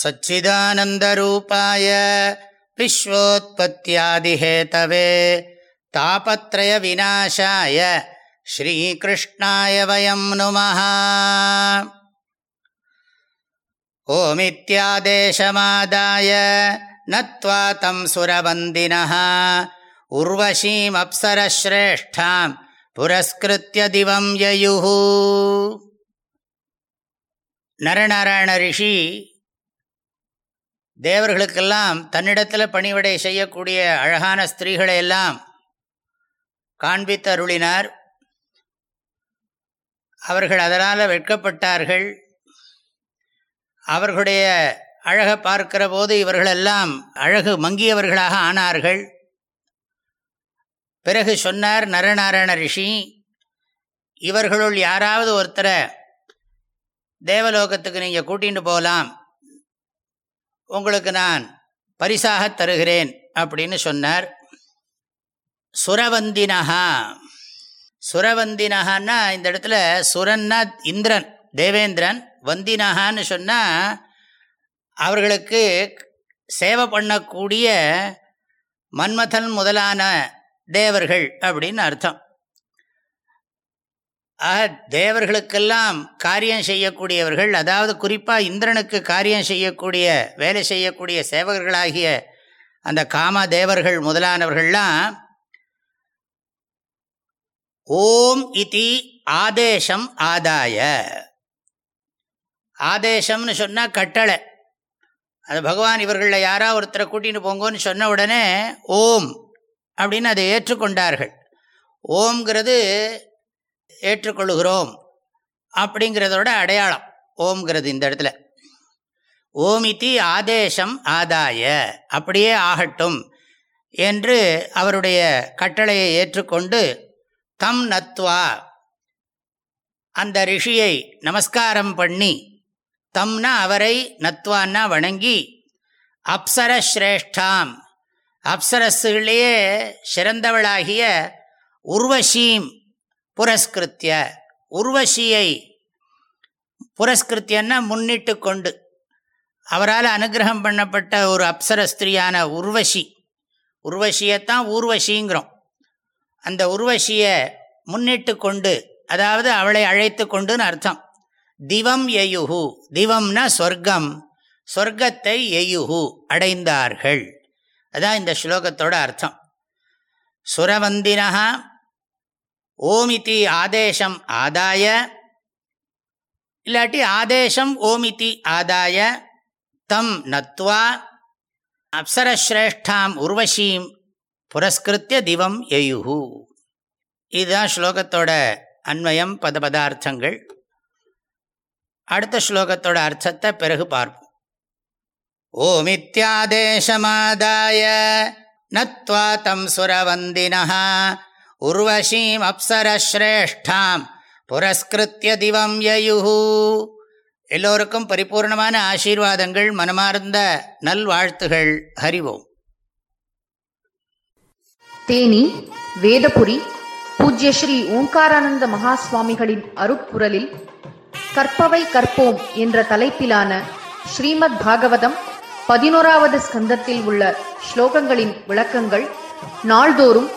सच्चिदानन्दरूपाय विश्वोत्पत्त्यादिहेतवे तापत्रयविनाशाय श्रीकृष्णाय वयं नुमः ओमित्यादेशमादाय नत्वा तं सुरवन्दिनः उर्वशीमप्सरश्रेष्ठां पुरस्कृत्य दिवं ययुः நரநாராயண ரிஷி தேவர்களுக்கெல்லாம் தன்னிடத்தில் பணிவிடை செய்யக்கூடிய அழகான ஸ்திரீகளை எல்லாம் காண்பித்து அருளினார் அவர்கள் அதனால் வெட்கப்பட்டார்கள். அவர்களுடைய அழகை பார்க்கிற போது இவர்களெல்லாம் அழகு மங்கியவர்களாக ஆனார்கள். பிறகு சொன்னார் நரநாராயண ரிஷி இவர்களுள் யாராவது ஒருத்தரை தேவலோகத்துக்கு நீங்கள் கூட்டிகிட்டு போகலாம் உங்களுக்கு நான் பரிசாக தருகிறேன் அப்படின்னு சொன்னார். சுரவந்தினஹா. சுரவந்தினஹான்னா இந்த இடத்துல சுரன்னா இந்திரன் தேவேந்திரன் வந்தினஹான்னு சொன்னால் அவர்களுக்கு சேவை பண்ணக்கூடிய மன்மதன் முதலான தேவர்கள் அப்படின்னு அர்த்தம். ஆக தேவர்களுக்கெல்லாம் காரியம் செய்யக்கூடியவர்கள் அதாவது குறிப்பாக இந்திரனுக்கு காரியம் செய்யக்கூடிய வேலை செய்யக்கூடிய சேவகர்களாகிய அந்த காம தேவர்கள் முதலானவர்கள்லாம் ஓம் இதி ஆதேசம் ஆதாய. ஆதேசம்னு சொன்னால் கட்டளை. அது பகவான் இவர்களில் யாரா ஒருத்தரை கூட்டின்னு போங்கன்னு சொன்ன உடனே ஓம் அப்படின்னு அதை ஏற்றுக்கொண்டார்கள். ஓம்ங்கிறது ஏற்றுக்கொள்கிறோம் அப்படிங்கிறதோட அடையாளம். ஓம்ங்கிறது இந்த இடத்துல. ஓமிதி ஆதேசம் ஆதாய அப்படியே ஆகட்டும் என்று அவருடைய கட்டளையை ஏற்றுக்கொண்டு தம் நத்வா அந்த ரிஷியை நமஸ்காரம் பண்ணி தம்னா அவரை நத்வான்னா வணங்கி அப்சர ஸ்ரேஷ்டாம் சிறந்தவளாகிய உர்வசீம் புரஸ்கிருத்திய உர்வஷியை புரஸ்கிருத்தியன்னா முன்னிட்டு கொண்டு. அவரால் அனுகிரகம் பண்ணப்பட்ட ஒரு அப்சர ஸ்திரியான உர்வசி உர்வசியைத்தான் ஊர்வஷிங்கிறோம். அந்த உர்வஷியை முன்னிட்டு கொண்டு அதாவது அவளை அழைத்து கொண்டுன்னு அர்த்தம். திவம் எயுகு திவம்னா சொர்க்கம். சொர்க்கத்தை எயுகு அடைந்தார்கள். அதான் இந்த ஸ்லோகத்தோட அர்த்தம். சுரவந்தினா ஓமிதி ஆதேசம் ஆதாய. இல்லாட்டி ஆதேசம் ஓமிதி ஆதாய. தம் நத்வா. அப்சரஸ்ரேஷ்டாம் உர்வசீம் புரஸ்கிருத்திய திவம் எயுகு இதுதான் ஸ்லோகத்தோட அன்வயம் பத பதார்த்தங்கள் அடுத்த ஸ்லோகத்தோட அர்த்தத்தை பிறகு பார்ப்போம். ஓமித்யாதேசமாதாய நத்வா தம் சுரவந்தினா உர்வசீம் அப்சரஸ்ரேஷ்டாம். புரஸ்கிருத்திய திவம் யயுஹு. எல்லோருக்கும் பரிபூர்ணமான ஆசீர்வாதங்கள் மனமார்ந்த நல்வாழ்த்துகள். ஹரிவோம். தேனி வேதபுரி பூஜ்ய ஸ்ரீ ஓங்காரானந்த மகாஸ்வாமிகளின் அருப்புரலில் கற்பவை கற்போம் என்ற தலைப்பிலான ஸ்ரீமத் பாகவதம் பதினோராவது ஸ்கந்தத்தில் உள்ள ஸ்லோகங்களின் விளக்கங்கள் நாள்தோறும்